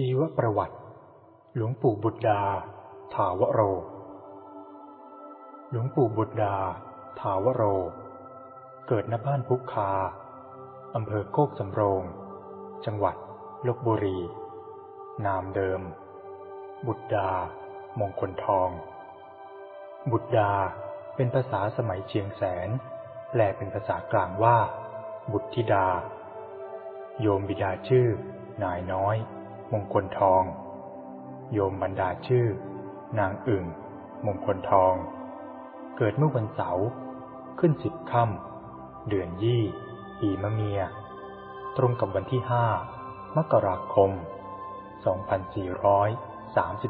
ชีวประวัติ หลวงปู่บุตรดา ถาวโร หลวงปู่บุตรดา ถาวโร เกิดณบ้านพุกคา อำเภอโคกสำโรง จังหวัดลบบุรี นามเดิม บุตรดา มงคลทอง บุตรดาเป็นภาษาสมัยเชียงแสน แปลเป็นภาษากลางว่า บุตรธิดา โยมบิดาชื่อนายน้อย มงคลทอง โยมบรรดาชื่อ นางอึ่ง มงคลทอง เกิดเมื่อวันเสาร์ขึ้นสิบค่ำเดือนยี่ปีมะเมีย ตรงกับวันที่ห้ามกราคม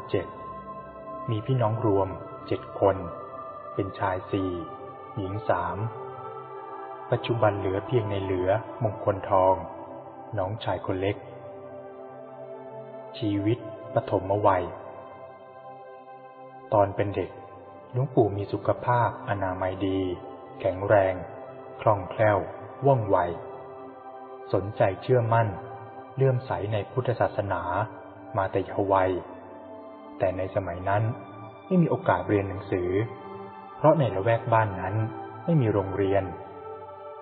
2437 มีพี่น้องรวมเจ็ดคน เป็นชายสี่หญิงสามปัจจุบันเหลือเพียงในเหลือมงคลทอง น้องชายคนเล็ก ชีวิตปฐมวัย ตอนเป็นเด็กหลวงปู่มีสุขภาพอนามัยดี แข็งแรง คล่องแคล่ว ว่องไว สนใจเชื่อมั่น เลื่อมใสในพุทธศาสนามาแต่เยาว์วัย แต่ในสมัยนั้นไม่มีโอกาสเรียนหนังสือ เพราะในละแวกบ้านนั้นไม่มีโรงเรียน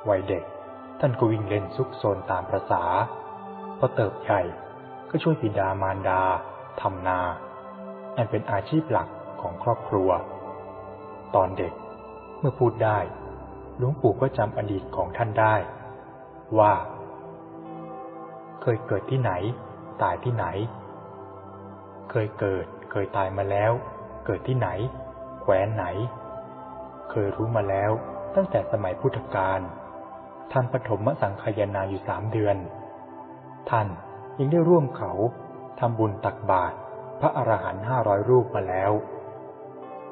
วัยเด็กท่านก็วิ่งเล่นซุกซนตามประษาพอเติบใหญ่ ก็ช่วยบิดามารดาทำนา อันเป็นอาชีพหลักของครอบครัว ตอนเด็กเมื่อพูดได้หลวงปู่ก็จำอดีตของท่านได้ ว่า เคยเกิดที่ไหน ตายที่ไหน เคยเกิด เคยตายมาแล้ว เกิดที่ไหนแคว้นไหน เคยรู้มาแล้วตั้งแต่สมัยพุทธกาลท่านปฐมสังขยานาอยู่สามเดือน ท่าน ยังได้ร่วมเขาทำบุญตักบาตรพระอรหันต์ห้าร้อยรูปมาแล้ว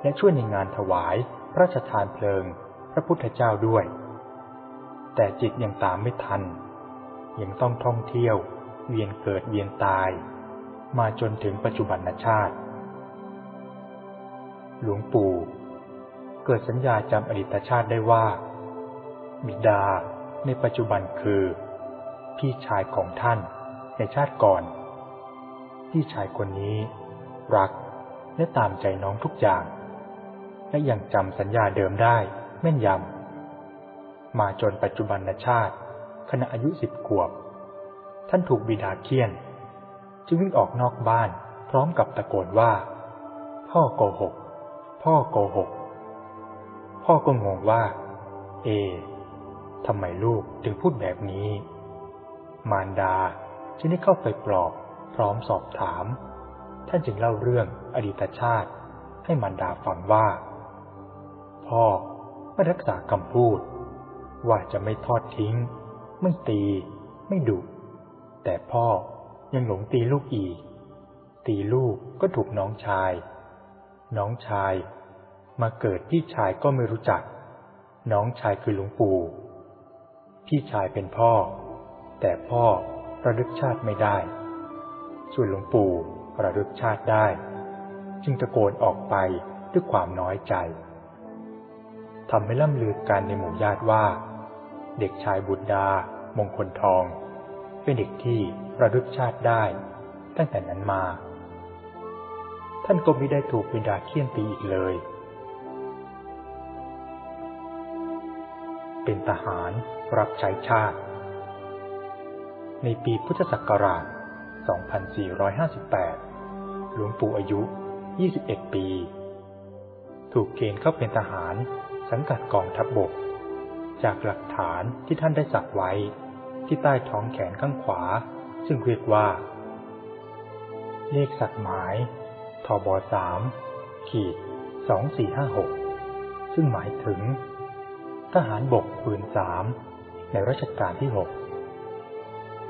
และช่วยในงานถวายพระราชทานเพลิง พระพุทธเจ้าด้วย แต่จิตยังตามไม่ทัน ยังต้องท่องเที่ยว เวียนเกิดเวียนตาย มาจนถึงปัจจุบันชาติ หลวงปู่ เกิดสัญญาจำอดีตชาติได้ว่า บิดาในปัจจุบันคือ พี่ชายของท่าน ในชาติก่อนพี่ชายคนนี้ รักและตามใจน้องทุกอย่าง และยังจำสัญญาเดิมได้แม่นยำ มาจนปัจจุบันชาติ ขณะอายุสิบขวบ ท่านถูกบิดาเคี่ยน จึงวิ่งออกนอกบ้านพร้อมกับตะโกนว่า พ่อโกหก พ่อโกหก พ่อก็งงว่า เอทำไมลูกถึงพูดแบบนี้ มารดา จึงได้เข้าไปปลอบ พร้อมสอบถาม ท่านจึงเล่าเรื่องอดีตชาติ ให้มารดาฟังว่า พ่อไม่รักษาคำพูด ว่าจะไม่ทอดทิ้ง ไม่ตี ไม่ดุแต่พ่อยังหลงตีลูกอีก ตีลูกก็ถูกน้องชาย น้องชาย มาเกิดพี่ชายก็ไม่รู้จัก น้องชายคือหลวงปู่ พี่ชายเป็นพ่อ แต่พ่อ ระลึกชาติไม่ได้ ส่วนหลวงปู่ระลึกชาติได้ จึงตะโกนออกไปด้วยความน้อยใจทำให้ล่ำลือกันในหมู่ญาติว่า เด็กชายบุตรดามงคลทอง เป็นเด็กที่ระลึกชาติได้ ตั้งแต่นั้นมา ท่านก็ไม่ได้ถูกบิดาเคี่ยนตีอีกเลย เป็นทหารรับใช้ชาติ ในปีพุทธศักราช 2458 หลวงปู่อายุ 21 ปี ถูกเกณฑ์เข้าเป็นทหารสังกัดกองทัพบบก จากหลักฐานที่ท่านได้สักไว้ที่ใต้ท้องแขนข้างขวา ซึ่งเรียกว่า เลขสักหมายทบสามขีดสองสี่ห้าหกซึ่งหมายถึง ทหารบกปืนสามในรัชกาลที่หก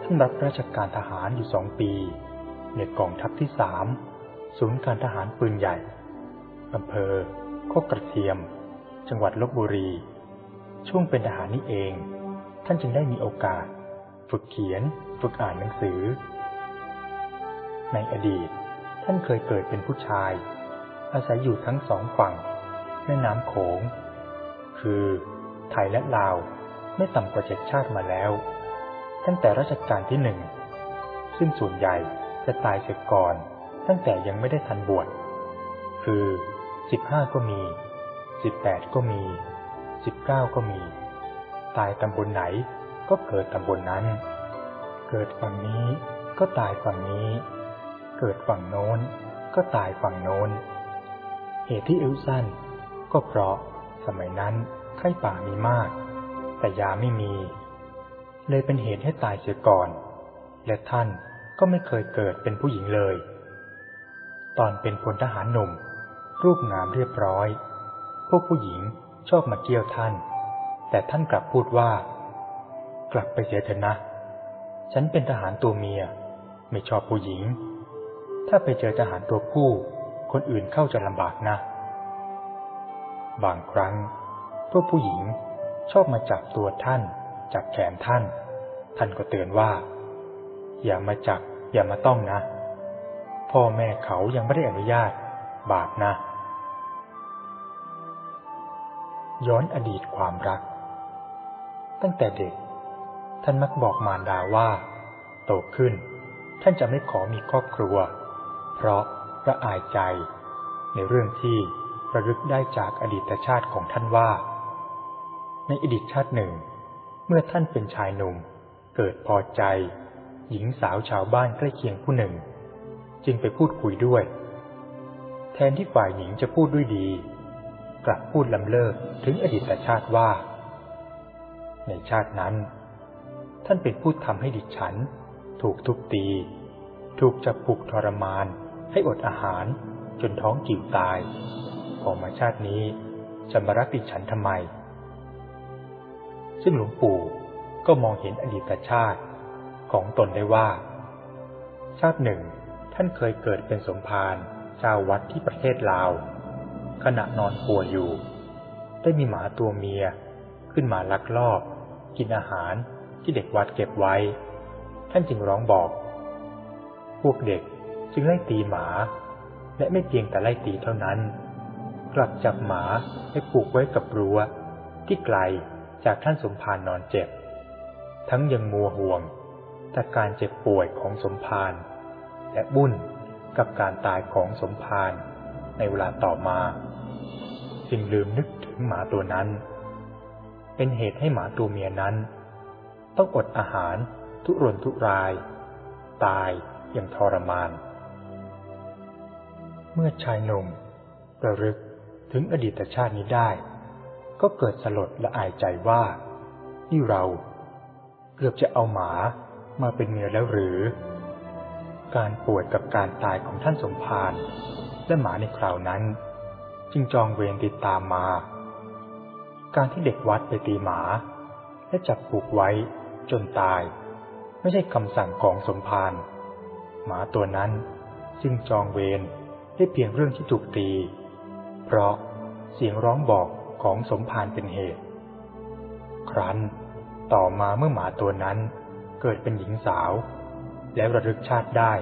ท่านรับราชการทหารอยู่สองปี ในกองทัพที่สามศูนย์การทหารปืนใหญ่อำเภอโคกกระเทียม จังหวัดลบบุรี ช่วงเป็นทหารนี้เอง ท่านจึงได้มีโอกาส ฝึกเขียน ฝึกอ่านหนังสือ ในอดีต ท่านเคยเกิดเป็นผู้ชาย อาศัยอยู่ทั้งสองฝั่ง แม่น้ำโขง คือ ไทยและลาว ไม่ต่ำกว่าเจ็ดชาติมาแล้ว ตั้งแต่รัชกาลที่หนึ่ง ซึ่งส่วนใหญ่จะตายเสียก่อน ตั้งแต่ยังไม่ได้ทันบวช คือสิบห้าก็มีสิบแปดก็มีสิบเก้าก็มี ตายตำบลไหนก็เกิดตำบลนนั้น เกิดฝั่งนี้ก็ตายฝั่งนี้ เกิดฝั่งโน้น ก็ตายฝั่งโน้น เหตุที่อิ้วสั้น ก็เพราะสมัยนั้นไข้ป่ามีมาก แต่ยาไม่มี เลยเป็นเหตุให้ตายเสียก่อน และท่านก็ไม่เคยเกิดเป็นผู้หญิงเลย ตอนเป็นพลทหารหนุ่ม รูปงามเรียบร้อย พวกผู้หญิงชอบมาเกี่ยวท่าน แต่ท่านกลับพูดว่า กลับไปเสียเถอะนะ ฉันเป็นทหารตัวเมีย ไม่ชอบผู้หญิง ถ้าไปเจอทหารตัวผู้ คนอื่นเข้าจะลำบากนะ บางครั้ง พวกผู้หญิงชอบมาจับตัวท่าน จับแขนท่าน ท่านก็เตือนว่า อย่ามาจับ อย่ามาต้องนะ พ่อแม่เขายังไม่ได้อนุญาต บาปนะ ย้อนอดีตความรัก ตั้งแต่เด็ก ท่านมักบอกมารดาว่า โตขึ้น ท่านจะไม่ขอมีครอบครัว เพราะระอายใจ ในเรื่องที่ระลึกได้จากอดีตชาติของท่านว่า ในอดีตชาติหนึ่ง เมื่อท่านเป็นชายหนุ่ม เกิดพอใจ หญิงสาวชาวบ้านใกล้เคียงผู้หนึ่ง จึงไปพูดคุยด้วย แทนที่ฝ่ายหญิงจะพูดด้วยดี กลับพูดลำเลิกถึงอดีตชาติว่า ในชาตินั้น ท่านเป็นผู้ทำให้ดิฉัน ถูกทุบตี ถูกจับผูกทรมาน ให้อดอาหารจนท้องกิ่วตาย พอมาชาตินี้จะมารักดิฉันทำไม ซึ่งหลวงปู่ก็มองเห็นอดีตชาติของตนได้ว่า ชาติหนึ่งท่านเคยเกิดเป็นสมภารชาววัดที่ประเทศลาว ขณะนอนป่วยอยู่ ได้มีหมาตัวเมียขึ้นมาลักลอบ กินอาหารที่เด็กวัดเก็บไว้ ท่านจึงร้องบอก พวกเด็กจึงไล่ตีหมา และไม่เพียงแต่ไล่ตีเท่านั้น กลับจับหมาให้ผูกไว้กับรั้วที่ไกล จากท่านสมภารนอนเจ็บ ทั้งยังมัวห่วงแต่การเจ็บป่วยของสมภารและบุญกับการตายของสมภารในเวลาต่อมา จึงลืมนึกถึงหมาตัวนั้น เป็นเหตุให้หมาตัวเมียนั้น ต้องอดอาหารทุรนทุราย ตายอย่างทรมาน เมื่อชายหนุ่มระลึกถึงอดีตชาตินี้ได้ ก็เกิดสลดและอายใจว่า นี่เราเกือบจะเอาหมามาเป็นเมียแล้วหรือ การป่วยกับการตายของท่านสมภารและหมาในคราวนั้น จึงจองเวรติดตามมา การที่เด็กวัดไปตีหมา และจับผูกไว้จนตาย ไม่ใช่คำสั่งของสมภารหมาตัวนั้นจึงจองเวรได้เพียงเรื่องที่ถูกตี เพราะเสียงร้องบอก ของสมภารเป็นเหตุ ครั้นต่อมาเมื่อหมาตัวนั้นเกิดเป็นหญิงสาว แล้วระลึกชาติได้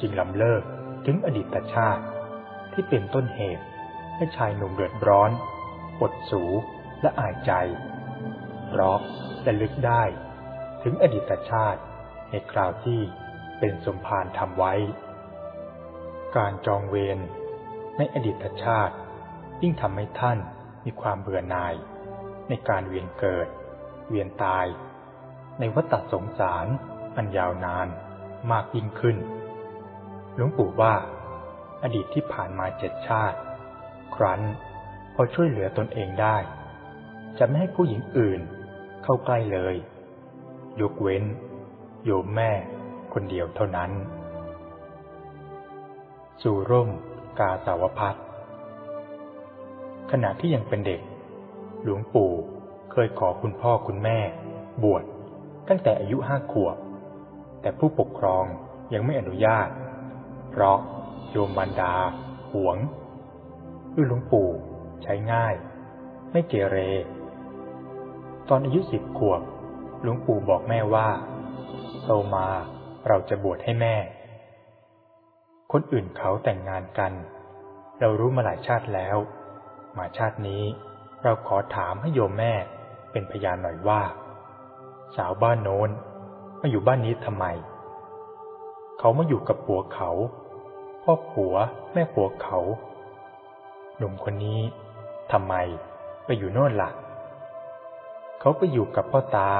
จึงลำเลิกถึงอดีตชาติ ที่เป็นต้นเหตุให้ชายหนุ่มเดือดร้อนปดสูและอายใจ เพราะระลึกได้ถึงอดีตชาติในคราวที่เป็นสมภารทำไว้ การจองเวรในอดีตชาติยิ่งทำให้ท่าน มีความเบื่อหน่าย ในการเวียนเกิด เวียนตาย ในวัฏสงสาร อันยาวนานมากยิ่งขึ้น หลวงปู่ว่า อดีตที่ผ่านมาเจ็ดชาติ ครั้นพอช่วยเหลือตนเองได้ จะไม่ให้ผู้หญิงอื่นเข้าใกล้เลย ยกเว้น โยมแม่คนเดียวเท่านั้น สู่ร่มกาสาวพัด ขณะที่ยังเป็นเด็ก หลวงปู่เคยขอคุณพ่อคุณแม่ บวชตั้งแต่อายุห้าขวบ แต่ผู้ปกครองยังไม่อนุญาต เพราะโยมบรรดาหวงคือหลวงปู่ใช้ง่าย ไม่เกเร ตอนอายุสิบขวบ หลวงปู่บอกแม่ว่าโตมาเราจะบวชให้แม่ คนอื่นเขาแต่งงานกัน เรารู้มาหลายชาติแล้ว มาชาตินี้ เราขอถามให้โยมแม่เป็นพยานหน่อยว่า สาวบ้านโน้นมาอยู่บ้านนี้ทำไม เขามาอยู่กับผัวเขา พ่อผัวแม่ผัวเขา หนุ่มคนนี้ทำไมไปอยู่โน่นละ่ะ เขาไปอยู่กับพ่อตา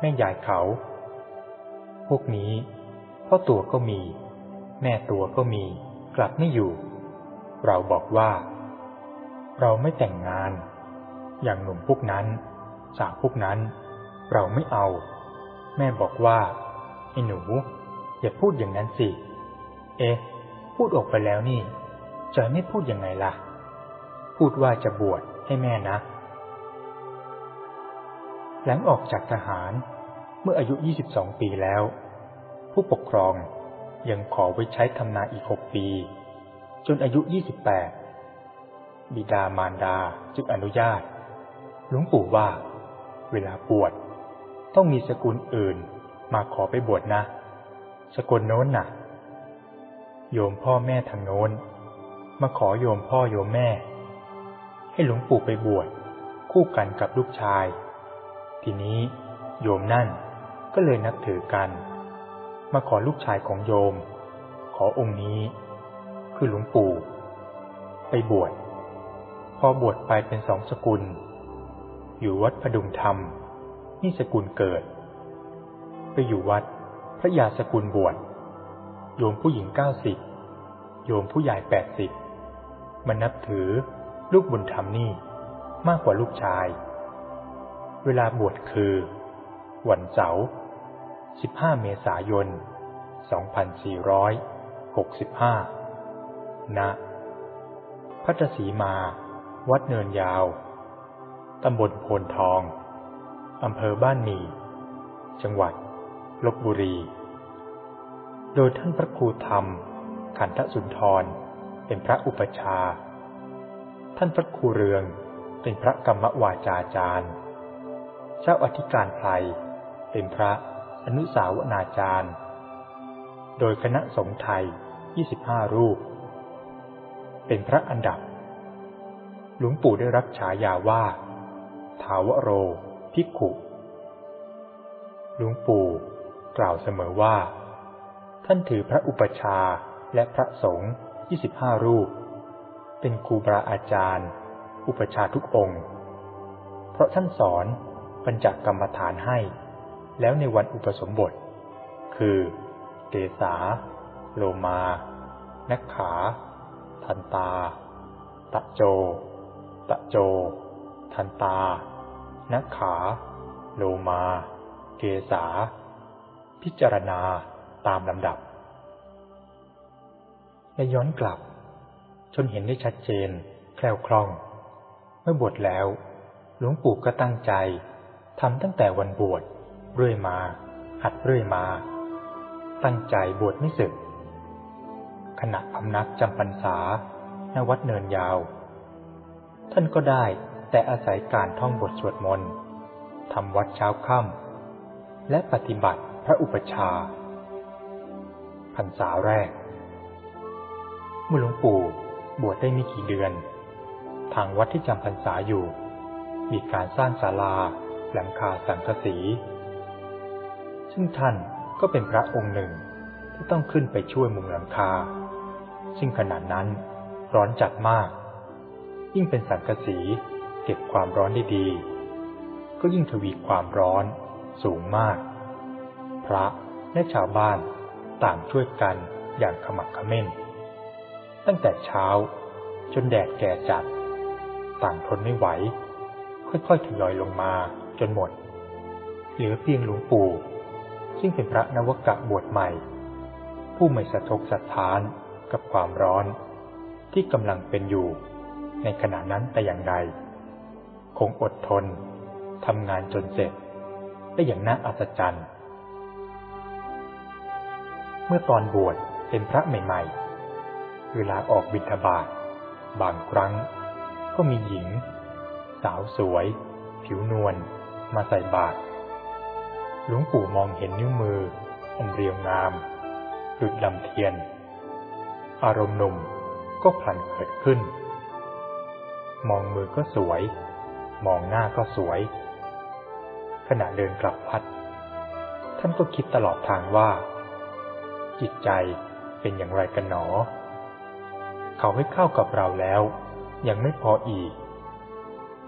แม่ยายเขา พวกนี้ พ่อตัวก็มี แม่ตัวก็มี กลับไม่อยู่ เราบอกว่า เราไม่แต่งงาน อย่างหนุ่มพวกนั้น สาวพวกนั้น เราไม่เอา แม่บอกว่าไอ้หนู อย่าพูดอย่างนั้นสิ เอ๊ะ พูดออกไปแล้วนี่จะไม่พูดยังไงล่ะ พูดว่าจะบวชให้แม่นะ หลังออกจากทหารเมื่ออายุ 22 ปีแล้ว ผู้ปกครองยังขอไว้ใช้ทำนาอีก 6 ปี จนอายุ 28 บิดามารดาจึงอนุญาต หลวงปู่ว่า เวลาบวชต้องมีสกุลอื่นมาขอไปบวชนะ สกุลโน้นน่ะ โยมพ่อแม่ทางโน้น มาขอโยมพ่อโยมแม่ ให้หลวงปู่ไปบวชคู่กันกับลูกชาย ทีนี้โยมนั่นก็เลยนับถือกัน มาขอลูกชายของโยม ขอองค์นี้ คือหลวงปู่ ไปบวช พอบวชไปเป็นสองสกุล อยู่วัดพดุงธรรม นี่สกุลเกิด ไปอยู่วัด พระยาสกุลบวช โยมผู้หญิงเก้าสิบโยมผู้ใหญ่แปดสิบมันนับถือลูกบุญธรรมนี่มากกว่าลูกชาย เวลาบวชคือ วันเสาร์15 เมษายน 2465 ณ พัทสีมา วัดเนินยาว ตำบลโพนทอง อำเภอบ้านหมี่จังหวัดลบบุรี โดยท่านพระครูธรรม ขันธสุนทร เป็นพระอุปชา ท่านพระครูเรืองเป็นพระกรรมวาจาจารย์ เจ้าอธิการไพรเป็นพระอนุสาวนาจารย์ โดยคณะสงฆ์ไทย 25 รูป เป็นพระอันดับ หลวงปู่ได้รับฉายาว่าทาวโรภิกขุ หลวงปู่กล่าวเสมอว่า ท่านถือพระอุปชาและพระสงฆ์25 รูป เป็นครูบาอาจารย์ อุปชาทุกองค์ เพราะท่านสอนปัญจกรรมฐานให้ แล้วในวันอุปสมบท คือ เกษา โลมา นักขา ทันตา ตะโจ ตะโจ ทันตา นักขา โลมา เกษา พิจารณาตามลำดับ และย้อนกลับ จนเห็นได้ชัดเจน แคล่วคล่อง เมื่อบวชแล้ว หลวงปู่ก็ตั้งใจทำตั้งแต่วันบวชเรื่อยมา หัดเรื่อยมา ตั้งใจบวชไม่สึก ขณะพำนักจำพรรษาณวัดเนินยาว ท่านก็ได้แต่อาศัยการท่องบทสวดมนต์ทำวัดเช้าค่ำและปฏิบัติพระอุปชาพรรษาแรก เมื่อหลวงปู่บวชได้ไม่กี่เดือน ทางวัดที่จำพรรษาอยู่ มีการสร้างศาลาหลังคาสังกสี ซึ่งท่านก็เป็นพระองค์หนึ่งที่ต้องขึ้นไปช่วยมุงหลังคา ซึ่งขณะนั้นร้อนจัดมาก ยิ่งเป็นสังกสีเก็บความร้อนได้ดี ก็ยิ่งทวีความร้อนสูงมาก พระและชาวบ้านต่างช่วยกันอย่างขมักขม้น ตั้งแต่เช้าจนแดดแก่จัด ต่างทนไม่ไหว ค่อยๆทยอยลงมาจนหมด เหลือเพียงหลวงปู่ ซึ่งเป็นพระนวกะบวชใหม่ ผู้ไม่สะทกสะท้านกับความร้อนที่กำลังเป็นอยู่ ในขณะนั้นแต่อย่างใด คงอดทนทำงานจนเสร็จได้อย่างน่าอัศจรรย์ เมื่อตอนบวชเป็นพระใหม่ๆ เวลาออกบิณฑบาตบางครั้ง ก็มีหญิง สาวสวย ผิวนวลมาใส่บาตรหลวงปู่มองเห็นนิ้วมืออันเรียวงามดุดลำเทียน อารมณ์หนุ่มก็พลันเกิดขึ้น มองมือก็สวย มองหน้าก็สวย ขณะเดินกลับพัด ท่านก็คิดตลอดทางว่า จิตใจเป็นอย่างไรกันหนอ เขาให้เข้ากับเราแล้ว ยังไม่พออีก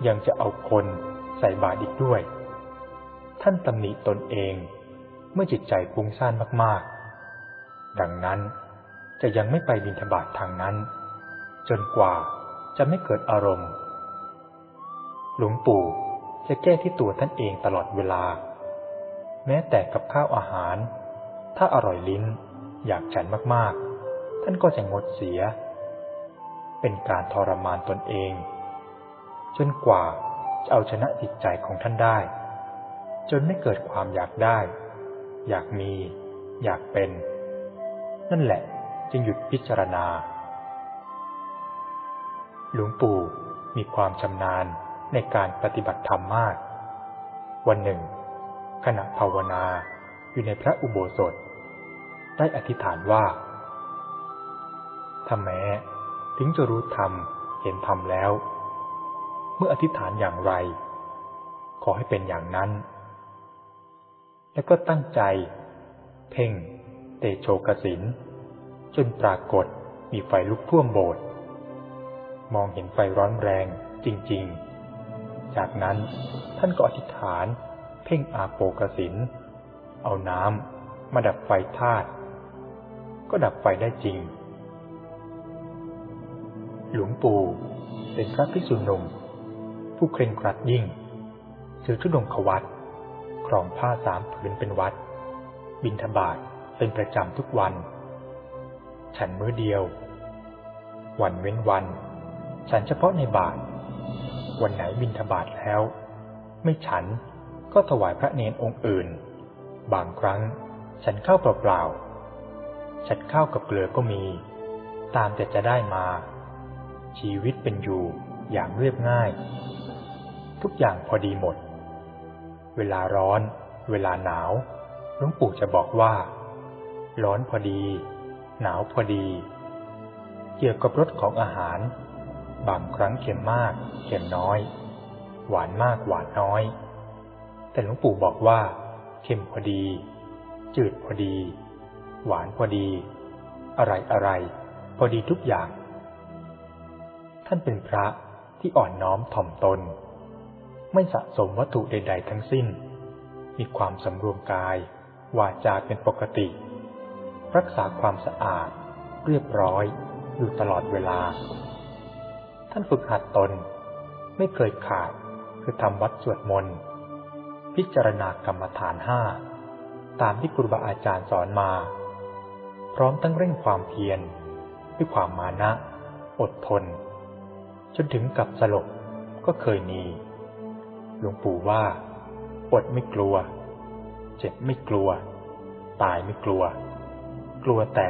ยังจะเอาคนใส่บาตรอีกด้วย ท่านตำหนิตนเองเมื่อจิตใจฟุ้งซ่านมากๆ ดังนั้นจะยังไม่ไปบินทบาททางนั้น จนกว่า จะไม่เกิดอารมณ์ หลวงปู่จะแก้ที่ตัวท่านเองตลอดเวลา แม้แต่กับข้าวอาหาร ถ้าอร่อยลิ้นอยากฉันมากๆ ท่านก็จะงดเสีย เป็นการทรมานตนเอง จนกว่าจะเอาชนะจิตใจของท่านได้ จนไม่เกิดความอยากได้ อยากมี อยากเป็น นั่นแหละจึงหยุดพิจารณา หลวงปู่มีความชำนาญในการปฏิบัติธรรมมาก วันหนึ่ง ขณะภาวนาอยู่ในพระอุโบสถ ได้อธิษฐานว่าถ้าแม้ถึงจะรู้ธรรมเห็นธรรมแล้ว เมื่ออธิษฐานอย่างไร ขอให้เป็นอย่างนั้น แล้วก็ตั้งใจ เพ่ง เตโชกสินจนปรากฏมีไฟลุกท่วมโบสถ์ มองเห็นไฟร้อนแรงจริง ๆ จากนั้นท่านก็อธิษฐาน เพ่งอาโปกสิน เอาน้ำมาดับไฟธาตุก็ดับไฟได้จริง หลวงปู่เป็นพระภิกษุหนุ่มผู้เคร่งครัดยิ่งถือทุดงขวัตครองผ้าสามผืนเป็นวัด บินทบาทเป็นประจำทุกวัน ฉันมื้อเดียว วันเว้นวัน ฉันเฉพาะในบาท วันไหนบินทบาทแล้ว ไม่ฉันก็ถวายพระเนนองค์อื่น บางครั้งฉันเข้าเปล่าๆฉันเข้ากับเกลือก็มี ตามแต่จะได้มา ชีวิตเป็นอยู่อย่างเรียบง่าย ทุกอย่างพอดีหมด เวลาร้อน เวลาหนาวหลวงปู่จะบอกว่า ร้อนพอดี หนาวพอดี เกี่ยวกับรสของอาหาร บางครั้งเค็มมากเค็มน้อย หวานมากหวานน้อย แต่หลวงปู่บอกว่า เค็มพอดี จืดพอดี หวานพอดี อะไรอะไรพอดีทุกอย่าง ท่านเป็นพระที่อ่อนน้อมถ่อมตน ไม่สะสมวัตถุใด ๆ ทั้งสิ้น มีความสำรวมกาย วาจาเป็นปกติ รักษาความสะอาด เรียบร้อยอยู่ตลอดเวลา ท่านฝึกหัดตน ไม่เคยขาดคือทำวัดสวดมนต์ พิจารณากรรมฐานห้าตามที่ครูบาอาจารย์สอนมา พร้อมตั้งเร่งความเพียรด้วยความมานะ อดทน จนถึงกับสลบก็เคยมีหลวงปู่ว่า อดไม่กลัว เจ็บไม่กลัว ตายไม่กลัว กลัวแต่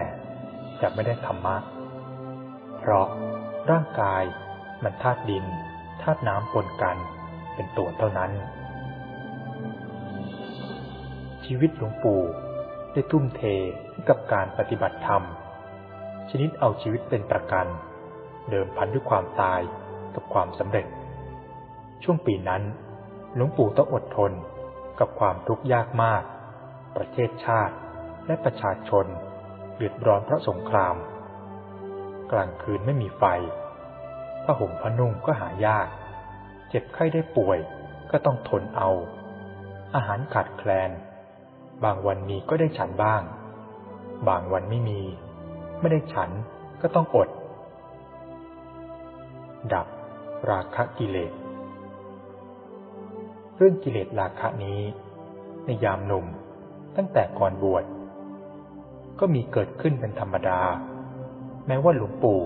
จะไม่ได้ธรรมะ เพราะร่างกาย มันธาตุดินธาตุน้ำปนกันเป็นตัวเท่านั้น ชีวิตหลวงปู่ได้ทุ่มเทให้กับการปฏิบัติธรรม ชนิดเอาชีวิตเป็นประกัน เดิมพันด้วยความตายกับความสำเร็จ ช่วงปีนั้น หลวงปู่ต้องอดทนกับความทุกข์ยากมาก ประเทศชาติและประชาชนเดือดร้อนเพราะสงคราม กลางคืนไม่มีไฟ ผ้าห่มผ้านุ่งก็หายาก เจ็บไข้ได้ป่วยก็ต้องทนเอา อาหารขาดแคลน บางวันมีก็ได้ฉันบ้าง บางวันไม่มี ไม่ได้ฉันก็ต้องอด ดับราคะกิเลส เรื่องกิเลสราคะนี้ ในยามหนุ่มตั้งแต่ก่อนบวชก็มีเกิดขึ้นเป็นธรรมดา แม้ว่าหลวงปู่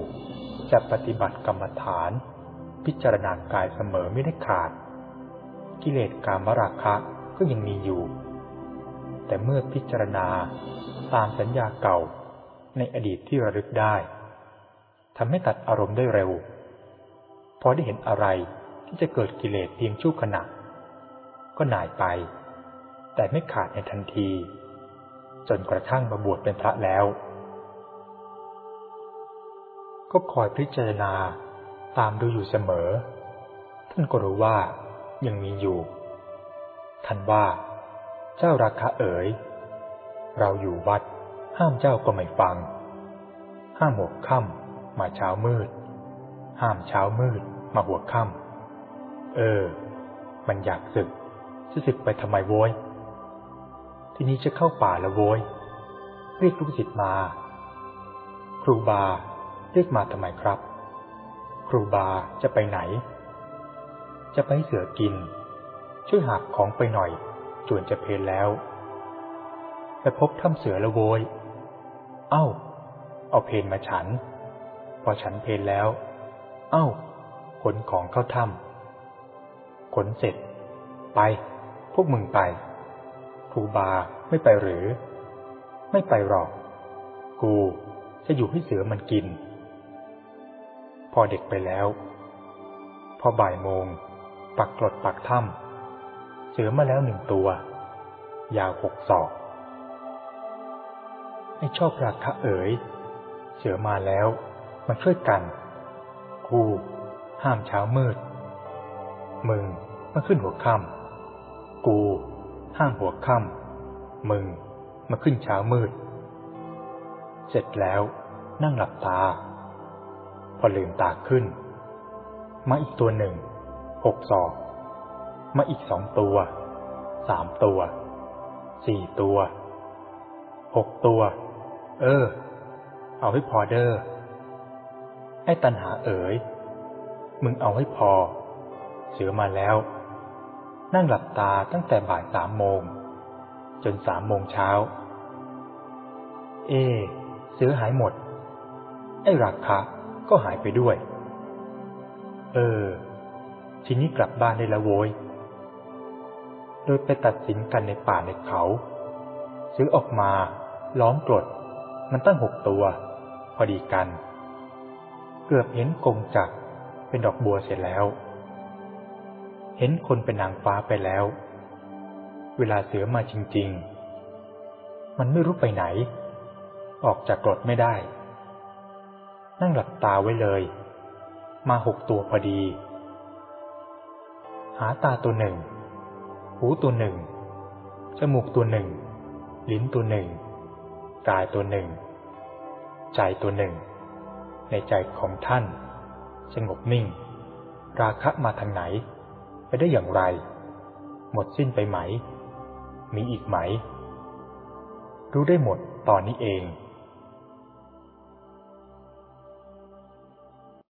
จะปฏิบัติกรรมฐาน พิจารณากายเสมอไม่ได้ขาด กิเลสกามราคะก็ยังมีอยู่ แต่เมื่อพิจารณาตามสัญญาเก่าในอดีตที่ระลึกได้ทำให้ตัดอารมณ์ได้เร็ว พอได้เห็นอะไรที่จะเกิดกิเลสเพียงชั่วขณะ ก็หน่ายไป แต่ไม่ขาดในทันที จนกระทั่งมาบวชเป็นพระแล้ว ก็คอยพิจารณาตามดูอยู่เสมอ ท่านก็รู้ว่ายังมีอยู่ ท่านว่า เจ้าราคาเอ๋ย เราอยู่วัด ห้ามเจ้าก็ไม่ฟัง ห้ามหัวค่ำมาเช้ามืด ห้ามเช้ามืดมาหัวค่ำเออ มันอยากศึกจะศึกไปทำไมโว้ย ทีนี้จะเข้าป่าล้วโว้ย เรียกลูกศิษย์มา ครูบา เรียกมาทำไมครับ ครูบาจะไปไหน จะไปเสือกิน ช่วยหักของไปหน่อย จวนจะเพลนแล้วไปพบถ้ำเสือล้วโวย เอ้า เอาเพลนมาฉัน พอฉันเพลนแล้ว เอ้า ขนของเข้าถ้ำขนเสร็จ ไป พวกมึงไป ครูบาไม่ไปหรือ ไม่ไปหรอก กูจะอยู่ให้เสือมันกิน อเด็กไปแล้ว พอบ่ายโมง ปักกรดปักถ้ำเสือมาแล้วหนึ่งตัว ยาวหกศอกไอ้ชอบราคะเอ๋ย เสือมาแล้วมาช่วยกัน กูห้ามเช้ามืด มึงมาขึ้นหัวค่ำกู ห้ามหัวค่ำมึงมาขึ้นเช้ามืด เสร็จแล้วนั่งหลับตา พอลืมตาขึ้น มาอีกตัวหนึ่งหกศอก มาอีกสองตัว สามตัว สี่ตัว หกตัว เออ เอาให้พอเด้อไอ้ตันหาเอ๋ย มึงเอาให้พอ เสือมาแล้ว นั่งหลับตาตั้งแต่บ่ายสามโมง จนสามโมงเช้า เอ เสือหายหมด ไอ้ราคา ก็หายไปด้วย เออ ทีนี้กลับบ้านได้แล้วโว้ย โดยไปตัดสินกันในป่าในเขา ซื้อออกมาล้อมกรด มันตั้งหกตัว พอดีกัน เกือบเห็นกงจักเป็นดอกบัวเสร็จแล้ว เห็นคนเป็นนางฟ้าไปแล้ว เวลาเสือมาจริง ๆ มันไม่รู้ไปไหน ออกจากกรดไม่ได้ นั่งหลับตาไว้เลย มาหกตัวพอดี หาตาตัวหนึ่ง หูตัวหนึ่ง จมูกตัวหนึ่ง ลิ้นตัวหนึ่ง กายตัวหนึ่ง ใจตัวหนึ่ง ในใจของท่าน สงบนิ่ง ราคะมาทางไหน ไปได้อย่างไร หมดสิ้นไปไหม มีอีกไหม รู้ได้หมดตอนนี้เอง